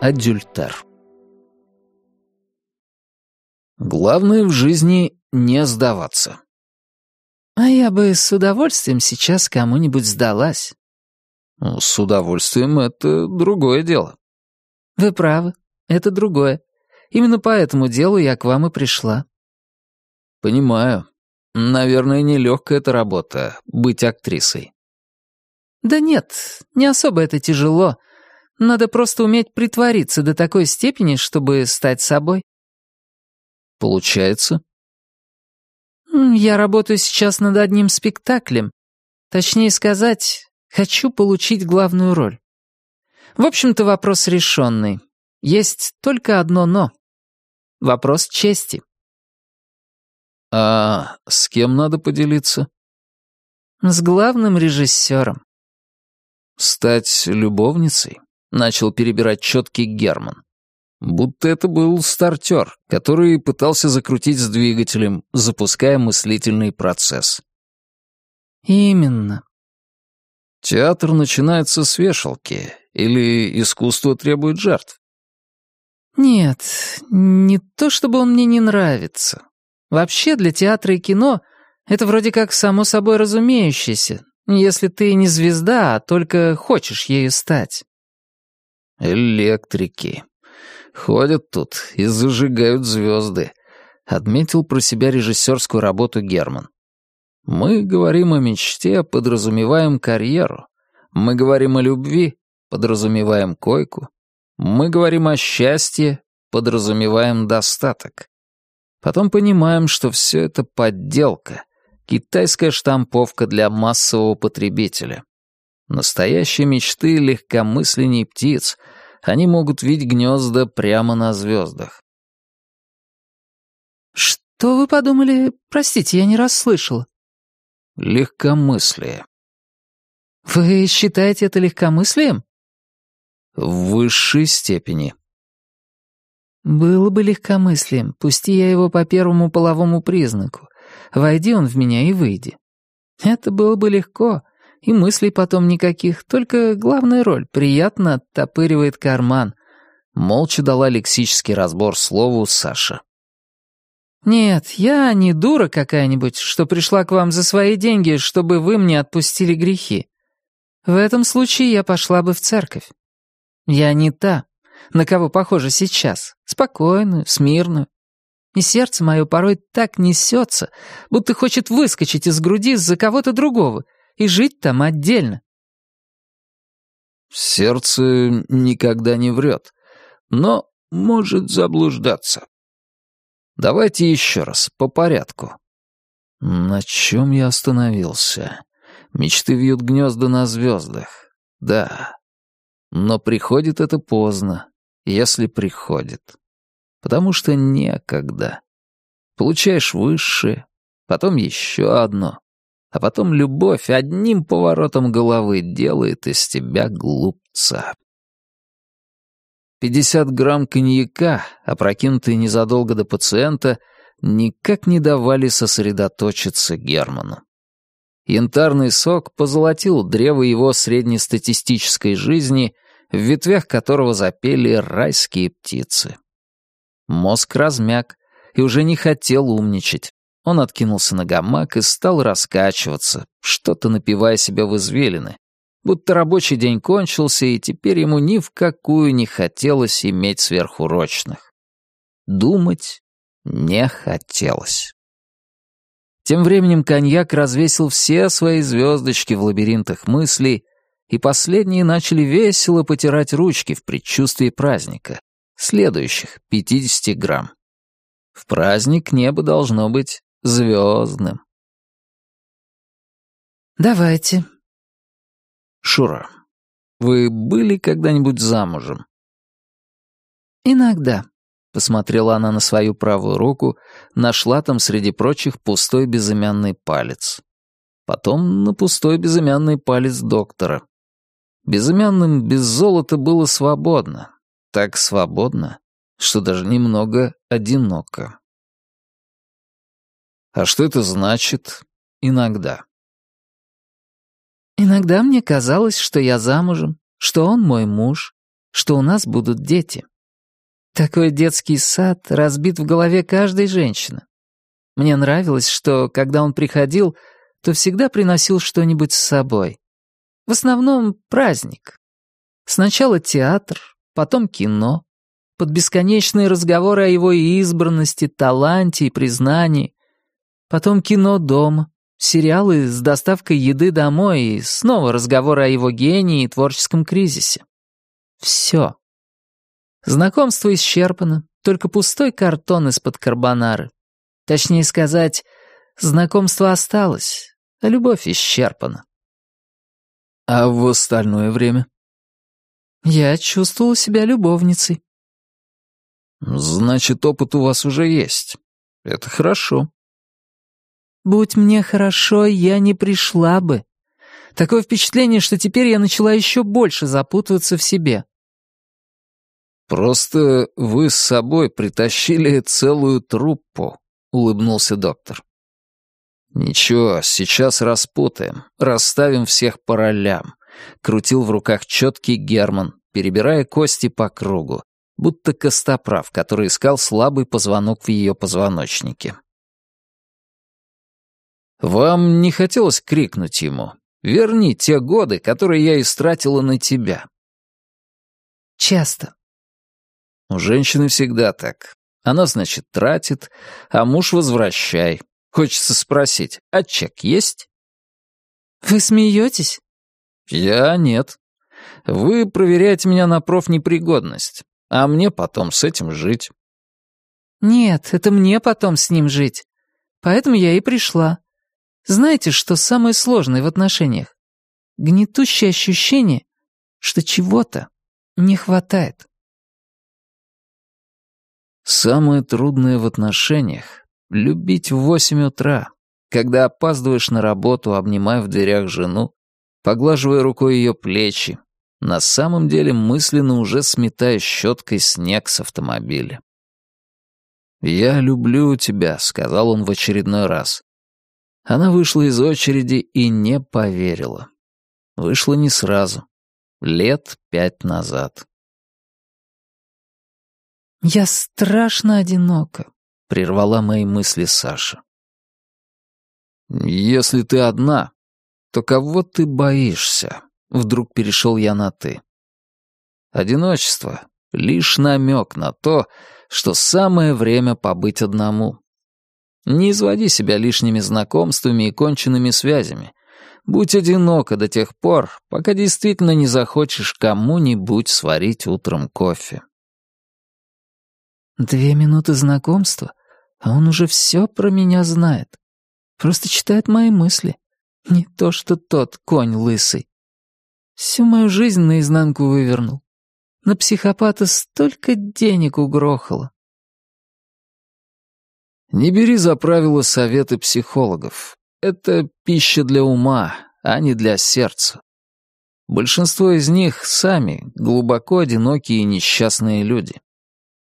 Адюльтер Главное в жизни не сдаваться. А я бы с удовольствием сейчас кому-нибудь сдалась. Ну, с удовольствием это другое дело. Вы правы, это другое. Именно по этому делу я к вам и пришла. Понимаю. Наверное, нелегкая эта работа — быть актрисой. Да нет, не особо это тяжело. Надо просто уметь притвориться до такой степени, чтобы стать собой. Получается? Я работаю сейчас над одним спектаклем. Точнее сказать, хочу получить главную роль. В общем-то, вопрос решенный. Есть только одно «но». Вопрос чести. А с кем надо поделиться? С главным режиссером. Стать любовницей? Начал перебирать четкий Герман. Будто это был стартер, который пытался закрутить с двигателем, запуская мыслительный процесс. Именно. Театр начинается с вешалки, или искусство требует жертв? Нет, не то чтобы он мне не нравится. Вообще для театра и кино это вроде как само собой разумеющееся, если ты не звезда, а только хочешь ею стать. Электрики. Ходят тут и зажигают звезды. Отметил про себя режиссерскую работу Герман. Мы говорим о мечте, подразумеваем карьеру. Мы говорим о любви, подразумеваем койку. Мы говорим о счастье, подразумеваем достаток. Потом понимаем, что все это подделка, китайская штамповка для массового потребителя. Настоящие мечты легкомысленней птиц, они могут видеть гнезда прямо на звездах. «Что вы подумали? Простите, я не расслышала». «Легкомыслие». «Вы считаете это легкомыслием?» «В высшей степени». «Было бы легкомыслием, пусти я его по первому половому признаку. Войди он в меня и выйди. Это было бы легко, и мыслей потом никаких, только главная роль приятно оттопыривает карман». Молча дала лексический разбор слову Саша. «Нет, я не дура какая-нибудь, что пришла к вам за свои деньги, чтобы вы мне отпустили грехи. В этом случае я пошла бы в церковь. Я не та, на кого похожа сейчас, спокойную, смирную. И сердце мое порой так несется, будто хочет выскочить из груди за кого-то другого и жить там отдельно. Сердце никогда не врет, но может заблуждаться. Давайте еще раз, по порядку. На чем я остановился? Мечты вьют гнезда на звездах. Да. Но приходит это поздно, если приходит. Потому что некогда. Получаешь высшее, потом еще одно. А потом любовь одним поворотом головы делает из тебя глупца. Пятьдесят грамм коньяка, опрокинутые незадолго до пациента, никак не давали сосредоточиться Герману. Янтарный сок позолотил древо его среднестатистической жизни, в ветвях которого запели райские птицы. Мозг размяк и уже не хотел умничать. Он откинулся на гамак и стал раскачиваться, что-то напивая себя в извилины, будто рабочий день кончился, и теперь ему ни в какую не хотелось иметь сверхурочных. Думать не хотелось. Тем временем коньяк развесил все свои звездочки в лабиринтах мыслей, и последние начали весело потирать ручки в предчувствии праздника, следующих 50 грамм. В праздник небо должно быть звездным. «Давайте», Шура, вы были когда-нибудь замужем? Иногда. Посмотрела она на свою правую руку, нашла там среди прочих пустой безымянный палец. Потом на пустой безымянный палец доктора. Безымянным без золота было свободно. Так свободно, что даже немного одиноко. А что это значит «иногда»? Иногда мне казалось, что я замужем, что он мой муж, что у нас будут дети. Такой детский сад разбит в голове каждой женщины. Мне нравилось, что, когда он приходил, то всегда приносил что-нибудь с собой. В основном праздник. Сначала театр, потом кино, под бесконечные разговоры о его избранности, таланте и признании, потом кино дома, сериалы с доставкой еды домой и снова разговоры о его гении и творческом кризисе. Все. Знакомство исчерпано, только пустой картон из-под карбонары. Точнее сказать, знакомство осталось, а любовь исчерпана. А в остальное время? Я чувствовала себя любовницей. Значит, опыт у вас уже есть. Это хорошо. Будь мне хорошо, я не пришла бы. Такое впечатление, что теперь я начала еще больше запутываться в себе. Просто вы с собой притащили целую труппу, улыбнулся доктор. Ничего, сейчас распутаем, расставим всех по ролям. Крутил в руках четкий Герман, перебирая кости по кругу, будто костоправ, который искал слабый позвонок в ее позвоночнике. «Вам не хотелось крикнуть ему? Верни те годы, которые я истратила на тебя». «Часто». У женщины всегда так. Она, значит, тратит, а муж возвращай. Хочется спросить, а чек есть? Вы смеетесь? Я нет. Вы проверяете меня на профнепригодность, а мне потом с этим жить. Нет, это мне потом с ним жить. Поэтому я и пришла. Знаете, что самое сложное в отношениях? Гнетущее ощущение, что чего-то не хватает. Самое трудное в отношениях — любить в восемь утра, когда опаздываешь на работу, обнимая в дверях жену, поглаживая рукой ее плечи, на самом деле мысленно уже сметая щеткой снег с автомобиля. «Я люблю тебя», — сказал он в очередной раз. Она вышла из очереди и не поверила. Вышла не сразу. Лет пять назад. «Я страшно одинока», — прервала мои мысли Саша. «Если ты одна, то кого ты боишься?» Вдруг перешел я на «ты». Одиночество — лишь намек на то, что самое время побыть одному. Не изводи себя лишними знакомствами и конченными связями. Будь одиноко до тех пор, пока действительно не захочешь кому-нибудь сварить утром кофе. Две минуты знакомства, а он уже все про меня знает. Просто читает мои мысли. Не то что тот конь лысый. Всю мою жизнь наизнанку вывернул. На психопата столько денег угрохало. Не бери за правило советы психологов. Это пища для ума, а не для сердца. Большинство из них сами глубоко одинокие и несчастные люди.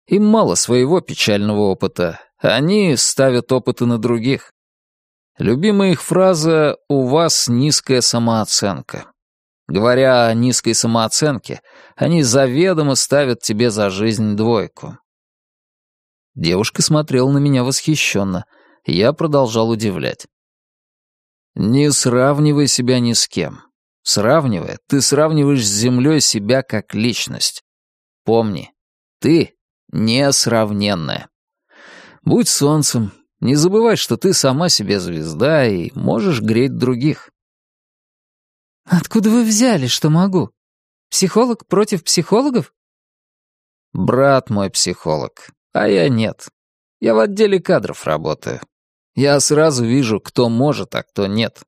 Им мало своего печального опыта, они ставят опыты на других. Любимая их фраза «У вас низкая самооценка». Говоря о низкой самооценке, они заведомо ставят тебе за жизнь двойку. Девушка смотрела на меня восхищенно. Я продолжал удивлять. «Не сравнивай себя ни с кем. Сравнивая, ты сравниваешь с землей себя как личность. Помни, ты несравненная. Будь солнцем, не забывай, что ты сама себе звезда и можешь греть других». «Откуда вы взяли, что могу? Психолог против психологов?» «Брат мой психолог а я нет. Я в отделе кадров работаю. Я сразу вижу, кто может, а кто нет.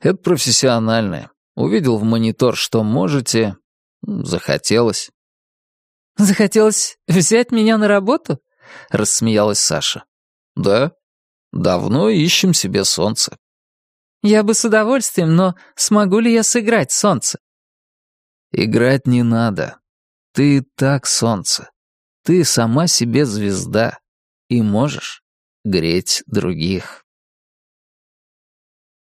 Это профессиональное. Увидел в монитор, что можете. Захотелось. «Захотелось взять меня на работу?» — рассмеялась Саша. «Да. Давно ищем себе солнце». «Я бы с удовольствием, но смогу ли я сыграть солнце?» «Играть не надо. Ты так солнце. Ты сама себе звезда и можешь греть других.